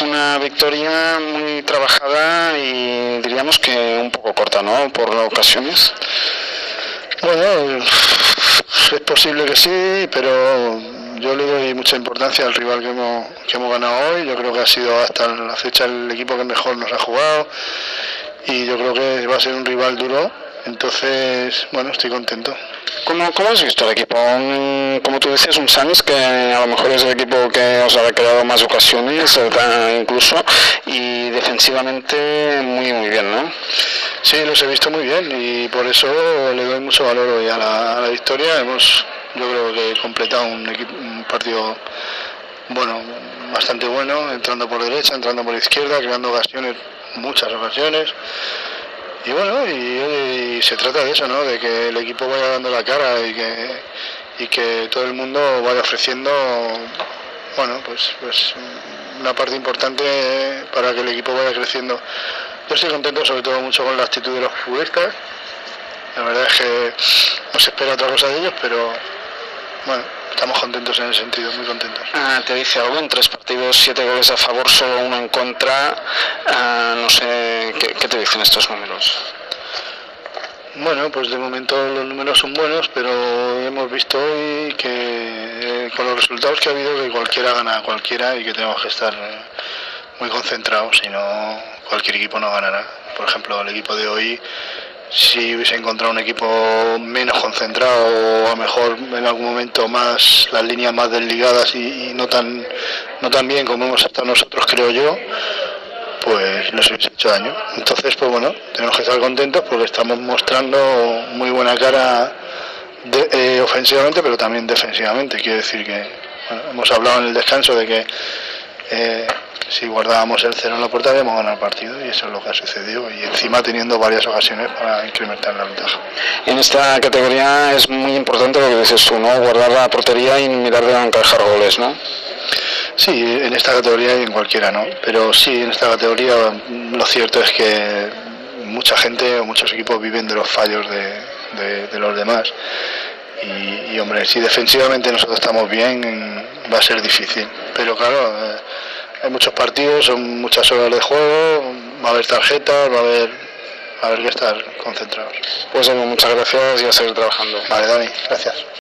Una victoria muy trabajada y diríamos que un poco corta, ¿no? Por ocasiones. Bueno, es posible que sí, pero yo le doy mucha importancia al rival que hemos, que hemos ganado hoy. Yo creo que ha sido hasta la fecha el equipo que mejor nos ha jugado y yo creo que va a ser un rival duro. Entonces, bueno, estoy contento. ¿Cómo, ¿Cómo, has visto el equipo? como tú decías, un Sans que a lo mejor es el equipo que os ha creado más ocasiones, eh, incluso, y defensivamente muy, muy bien, ¿no? Sí, los he visto muy bien y por eso le doy mucho valor hoy a la, victoria. Hemos, yo creo que completado un, un partido bueno, bastante bueno, entrando por derecha, entrando por izquierda, creando ocasiones, muchas ocasiones. Y bueno, y, se trata de eso, ¿no? De que el equipo vaya dando la cara y que, y que todo el mundo vaya ofreciendo, bueno, pues, pues una parte importante para que el equipo vaya creciendo. Yo estoy contento sobre todo mucho con la actitud de los futbolistas. La verdad es que no se espera otra cosa de ellos, pero bueno, estamos contentos en ese sentido, muy contentos. Ah, te dice algo, en tres partidos, siete goles a favor, solo uno en contra. Ah, no sé, ¿qué, ¿qué, te dicen estos números? Bueno, pues de momento los números son buenos, pero hemos visto hoy que eh, con los resultados que ha habido que cualquiera gana a cualquiera y que tenemos que estar muy concentrados, si no cualquier equipo no ganará. Por ejemplo, el equipo de hoy si hubiese encontrado un equipo menos concentrado o a lo mejor en algún momento más las líneas más desligadas y, no tan no tan bien como hemos estado nosotros creo yo pues nos hubiese hecho daño. Entonces pues bueno tenemos que estar contentos porque estamos mostrando muy buena cara de, eh, ofensivamente pero también defensivamente. Quiero decir que bueno, hemos hablado en el descanso de que eh, si guardábamos el cero en la puerta habíamos ganado el partido y eso es lo que ha sucedido y encima teniendo varias ocasiones para incrementar la ventaja. En esta categoría es muy importante lo que dices tú, ¿no? Guardar la portería y mirar de encajar goles, ¿no? Sí, en esta categoría y en cualquiera, ¿no? Pero sí, en esta categoría lo cierto es que mucha gente o muchos equipos viven de los fallos de, de, de los demás. Y, y, hombre, si defensivamente nosotros estamos bien, va a ser difícil. Pero claro, eh, hay muchos partidos, son muchas horas de juego, va a haber tarjetas, va a haber, va a haber que estar concentrados. Pues bueno, muchas gracias y a seguir trabajando. Vale, Dani, gracias.